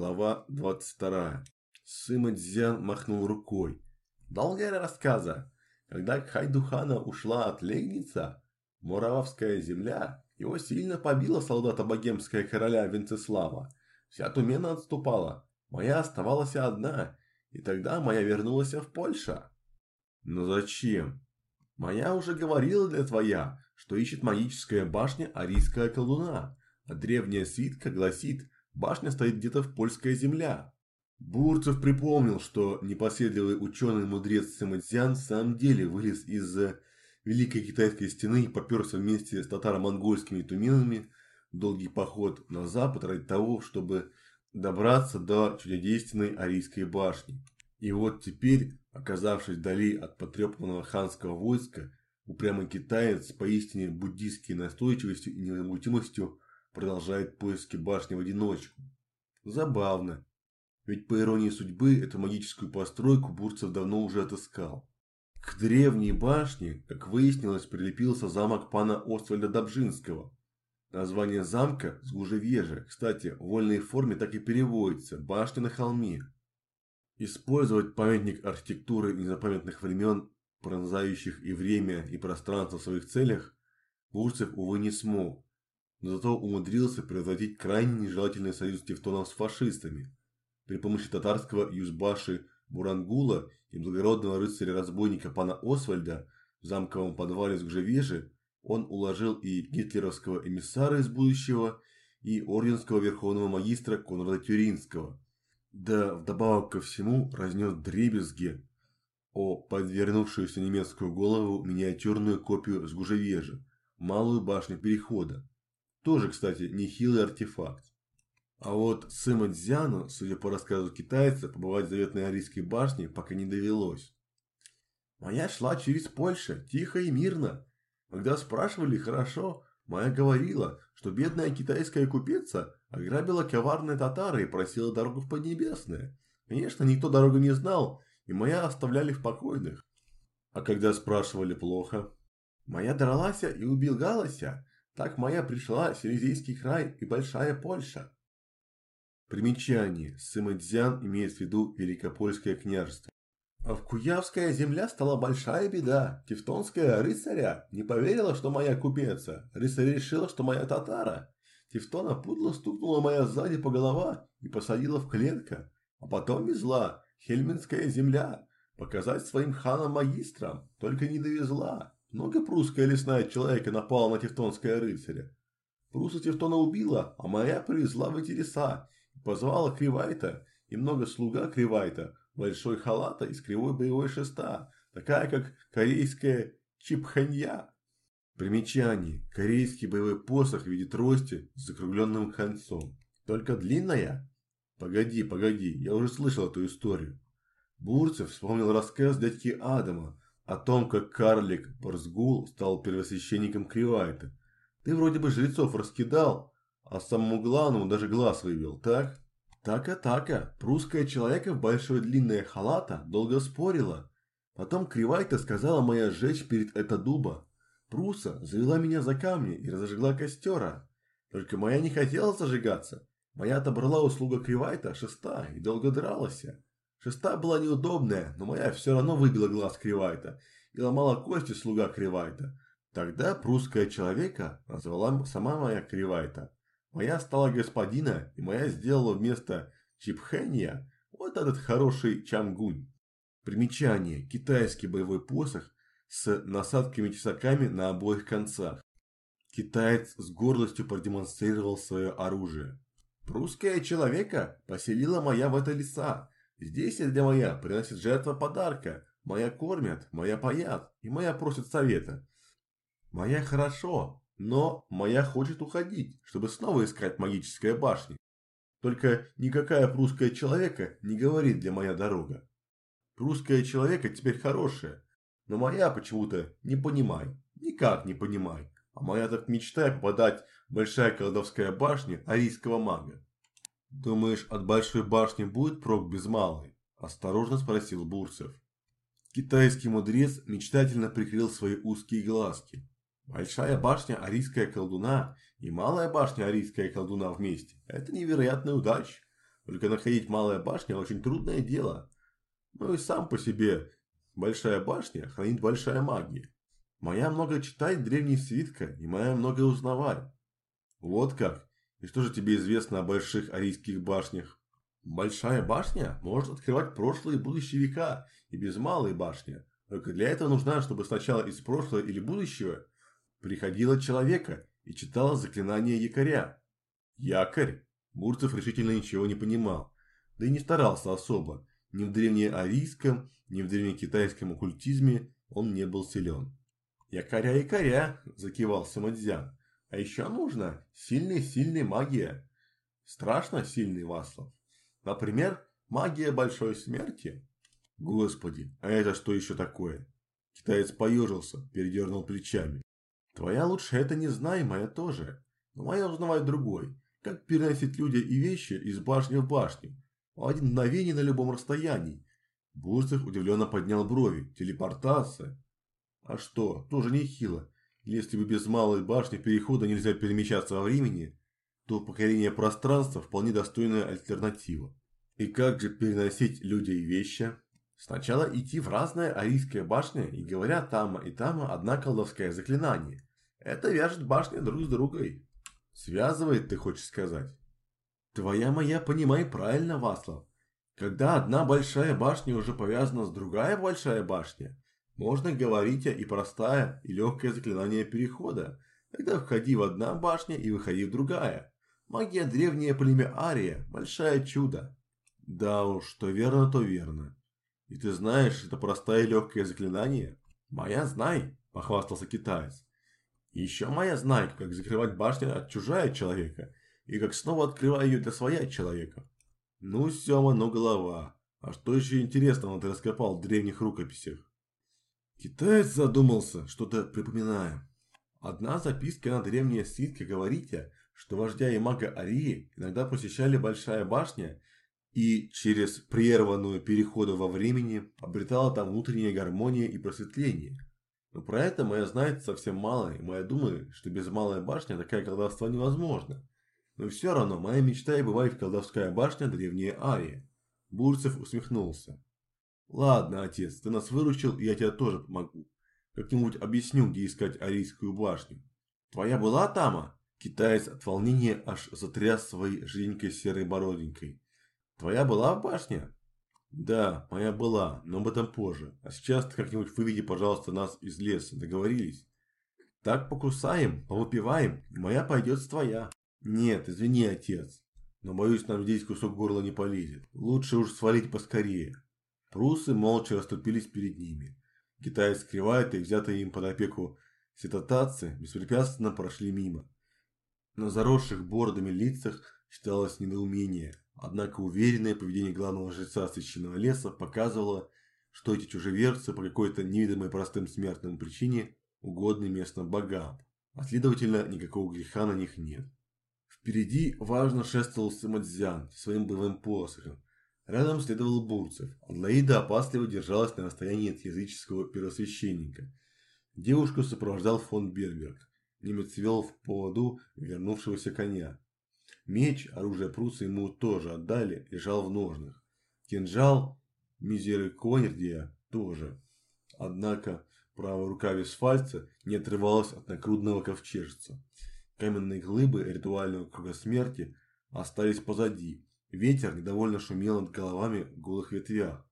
Глава 22. Сыма Дзян махнул рукой. Долгая рассказа. Когда Хайдухана ушла от Лейница, Муравская земля, его сильно побила солдата богемская короля Венцеслава. Вся Тумена отступала, моя оставалась одна, и тогда моя вернулась в Польшу. Но зачем? Моя уже говорила для твоя, что ищет магическая башня Арийская колдуна, а древняя свитка гласит, башня стоит где-то в польская земля. Бурцев припомнил, что непоседливый ученый-мудрец Симонсян в самом деле вылез из Великой Китайской стены и поперся вместе с татаро-монгольскими туменами в долгий поход на запад ради того, чтобы добраться до чудодейственной Арийской башни. И вот теперь, оказавшись вдали от потрепанного ханского войска, упрямый китаец с поистине буддийской настойчивостью и невозмутимостью продолжает поиски башни в одиночку. Забавно. Ведь по иронии судьбы эту магическую постройку Бурцев давно уже отыскал. К древней башне, как выяснилось, прилепился замок пана Освальда Добжинского. Название замка – Сгужевежа. Кстати, в вольной форме так и переводится – башня на холме. Использовать памятник архитектуры незапамятных времен, пронзающих и время, и пространство в своих целях, Бурцев, увы, не смог но зато умудрился превратить крайне нежелательный союз тевтонов с фашистами. При помощи татарского юзбаши Бурангула и благородного рыцаря-разбойника пана Освальда в замковом подвале с Гжевежи он уложил и гитлеровского эмиссара из будущего, и орденского верховного магистра Конрада Тюринского. Да вдобавок ко всему разнес дребезги о подвернувшуюся немецкую голову миниатюрную копию с Гужевежи, малую башню перехода. Тоже, кстати, нехилый артефакт. А вот Сыма Дзяну, судя по рассказу китайца, побывать в заветной Арийской башне пока не довелось. Моя шла через Польшу, тихо и мирно. Когда спрашивали, хорошо, моя говорила, что бедная китайская купица ограбила коварные татары и просила дорогу в Поднебесное. Конечно, никто дорогу не знал, и моя оставляли в покойных. А когда спрашивали плохо, моя дралась и убегалась, так моя пришла Силезийский край и Большая Польша. Примечание. Сымэдзян имеет в виду Великопольское княжество. А в Куявская земля стала большая беда. Тевтонская рыцаря не поверила, что моя купеца. Рыцарь решила, что моя татара. Тевтона пудло стукнула моя сзади по голова и посадила в клетка. А потом везла Хельминская земля. Показать своим ханам-магистрам. Только не довезла. Много прусская лесная человека напала на тевтонское рыцаря. Пруса Тевтона убила, а моя привезла в эти леса. Позвала Кривайта и много слуга Кривайта, большой халата из кривой боевой шеста, такая как корейская чипханья. Примечание. Корейский боевой посох в виде трости с закругленным концом. Только длинная? Погоди, погоди, я уже слышал эту историю. Бурцев вспомнил рассказ дядьки Адама, о том, как карлик Барсгул стал первосвященником Кривайта. Ты вроде бы жрецов раскидал, а самому главному даже глаз вывел, так? Так-а-так-а, прусская человека в большой длинная халата долго спорила. Потом Кривайта сказала моя сжечь перед это дуба. Пруса завела меня за камни и разожгла костера. Только моя не хотела зажигаться. Моя отобрала услуга Кривайта шеста и долго дралась. Шеста была неудобная, но моя все равно выбила глаз Кривайта и ломала кости слуга Кривайта. Тогда прусская человека назвала сама моя Кривайта. Моя стала господина, и моя сделала вместо Чипхения вот этот хороший Чамгунь. Примечание. Китайский боевой посох с насадками-тесаками на обоих концах. Китаец с гордостью продемонстрировал свое оружие. «Прусская человека поселила моя в это леса, Здесь я для моя приносит жертва подарка. Моя кормят, моя паят, и моя просит совета. Моя хорошо, но моя хочет уходить, чтобы снова искать магическая башня. Только никакая прусская человека не говорит для моя дорога. Прусская человека теперь хорошая, но моя почему-то не понимай, никак не понимай. А моя так мечтает попадать в большая колдовская башня арийского мага. «Думаешь, от большой башни будет прок без малой?» – осторожно спросил Бурцев. Китайский мудрец мечтательно прикрыл свои узкие глазки. Большая башня Арийская колдуна и малая башня Арийская колдуна вместе – это невероятная удача. Только находить малая башня очень трудное дело. Ну и сам по себе большая башня хранит большая магия. Моя много читает древние свитка, и моя много узнавает. Вот как? И что же тебе известно о больших арийских башнях? Большая башня может открывать прошлые и будущие века, и без малой башни. Только для этого нужно, чтобы сначала из прошлого или будущего приходило человека и читало заклинание якоря. Якорь? Бурцев решительно ничего не понимал, да и не старался особо. Ни в древнеарийском, ни в древнекитайском оккультизме он не был силен. «Якоря, якоря!» – закивал Самадзян. «А еще нужно сильная-сильная магия. Страшно сильный Васлов. Например, магия большой смерти». «Господи, а это что еще такое?» Китаец поежился, передернул плечами. «Твоя лучше это не знай, моя тоже. Но моя узнавай другой. Как переносить люди и вещи из башни в башню? В один мгновение на любом расстоянии. Бурцев удивленно поднял брови. Телепортация? А что, тоже нехило. Если бы без малой башни перехода нельзя перемещаться во времени, то покорение пространства вполне достойная альтернатива. И как же переносить люди и вещи? Сначала идти в разные арийские башни и говоря там и там одна колдовское заклинание. Это вяжет башни друг с другой. Связывает, ты хочешь сказать? Твоя моя, понимай правильно, Васлав. Когда одна большая башня уже повязана с другая большая башня, можно говорить и простая, и легкое заклинание перехода. Тогда входи в одна башня и выходи в другая. Магия древнее племя Ария, большое чудо. Да уж, что верно, то верно. И ты знаешь, это простое и легкое заклинание? Моя знай, похвастался китаец. Еще моя знает, как закрывать башню от чужая человека, и как снова открываю ее для своя человека. Ну, Сема, ну голова. А что еще интересного ты раскопал в древних рукописях? Китаец задумался, что-то припоминая. Одна записка на древние свитки говорите, что вождя и мага Арии иногда посещали Большая башня и через прерванную переходу во времени обретала там внутренняя гармония и просветление – но про это моя знает совсем мало, и моя думает, что без малой башни такая колдовство невозможно. Но все равно моя мечта и бывает колдовская башня древнее Арии. Бурцев усмехнулся. Ладно, отец, ты нас выручил, и я тебе тоже помогу. Как-нибудь объясню, где искать Арийскую башню. Твоя была Тама? Китаец от волнения аж затряс своей жиденькой серой бороденькой. Твоя была в башне? Да, моя была, но об этом позже. А сейчас как-нибудь выведи, пожалуйста, нас из леса. Договорились? Так покусаем, повыпиваем, моя пойдет с твоя. Нет, извини, отец. Но боюсь, нам здесь кусок горла не полезет. Лучше уж свалить поскорее. Прусы молча расступились перед ними. Китаец скрывает и взятые им под опеку ситотации беспрепятственно прошли мимо. На заросших бородами лицах читалось недоумение. Однако уверенное поведение главного жреца священного леса показывало, что эти чужеверцы по какой-то невидимой простым смертным причине угодны местным богам, а следовательно никакого греха на них нет. Впереди важно шествовал Самадзян своим боевым посохом. Рядом следовал Бурцев. Адлоида опасливо держалась на расстоянии от языческого первосвященника. Девушку сопровождал фон Берберг. Немец вел в поводу вернувшегося коня. Меч, оружие пруса ему тоже отдали, лежал в ножнах. Кинжал Мизериконердия тоже. Однако правая рука Висфальца не отрывалась от накрудного ковчежца. Каменные глыбы ритуального круга смерти остались позади. Ветер недовольно шумел над головами в голых ветвях.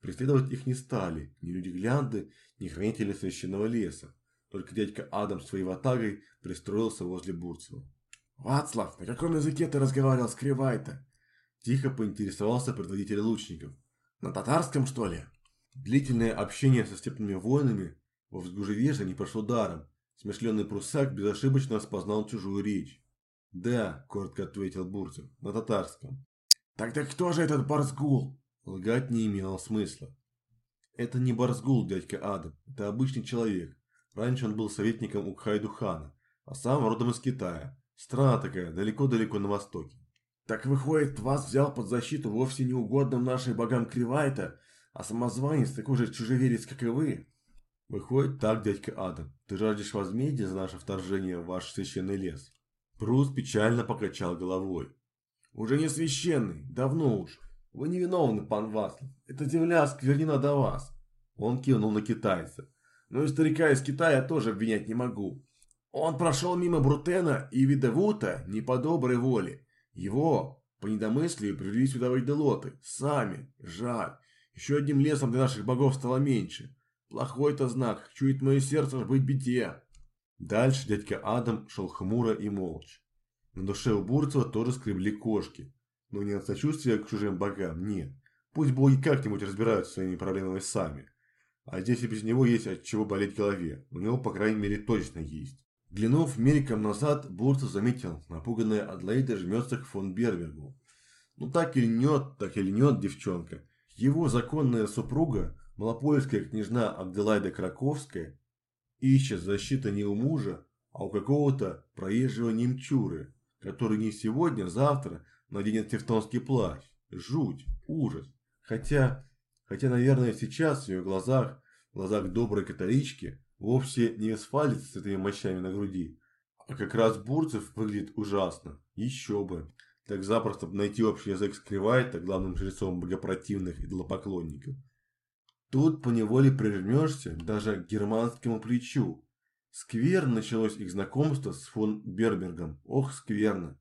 Преследовать их не стали ни люди-глянды, ни хранители священного леса. Только дядька Адам своей ватагой пристроился возле Бурцева. «Вацлав, на каком языке ты разговаривал с Кривайто?» Тихо поинтересовался предводитель лучников. «На татарском, что ли?» Длительное общение со степными воинами во взгужевеже не прошло даром. Смешленный прусак безошибочно распознал чужую речь. «Да», – коротко ответил Бурцев, – «на татарском». «Тогда кто же этот Барсгул?» Лгать не имело смысла. «Это не Барсгул, дядька Адам, это обычный человек. Раньше он был советником у Хайдухана, а сам родом из Китая. Страна такая, далеко-далеко на востоке. Так выходит, вас взял под защиту вовсе не угодным нашим богам Кривайта, а самозванец такой же чужеверец, как и вы? Выходит так, дядька Адам. Ты жаждешь возмездия за наше вторжение в ваш священный лес? Брус печально покачал головой. Уже не священный, давно уж. Вы не виновны, пан Васлов. Эта земля сквернена до вас. Он кивнул на китайца. Но и старика из Китая тоже обвинять не могу. Он прошел мимо Брутена и Видевута не по доброй воле. Его, по недомыслию, привели сюда вайделоты. Сами. Жаль. Еще одним лесом для наших богов стало меньше. Плохой-то знак. Чует мое сердце быть беде. Дальше дядька Адам шел хмуро и молча. На душе у Бурцева тоже скребли кошки. Но не от сочувствия к чужим богам, нет. Пусть боги как-нибудь разбираются своими проблемами сами. А здесь и без него есть от чего болеть голове. У него, по крайней мере, точно есть. Глянув мельком назад, Бурцев заметил, напуганная Адлейда жмется к фон Бербергу. Ну так и льнет, так и льнет девчонка. Его законная супруга, малопольская княжна Абделайда Краковская, ищет защиты не у мужа, а у какого-то проезжего немчуры, который не сегодня, завтра наденет тевтонский плащ. Жуть, ужас. Хотя, хотя, наверное, сейчас в ее глазах, в глазах доброй католички, вовсе не асфальт с этими мощами на груди, а как раз Бурцев выглядит ужасно. Еще бы. Так запросто найти общий язык с Кривайта, главным жрецом богопротивных идолопоклонников. Тут поневоле прижмешься даже к германскому плечу. Скверно началось их знакомство с фон Бербергом. Ох, скверно.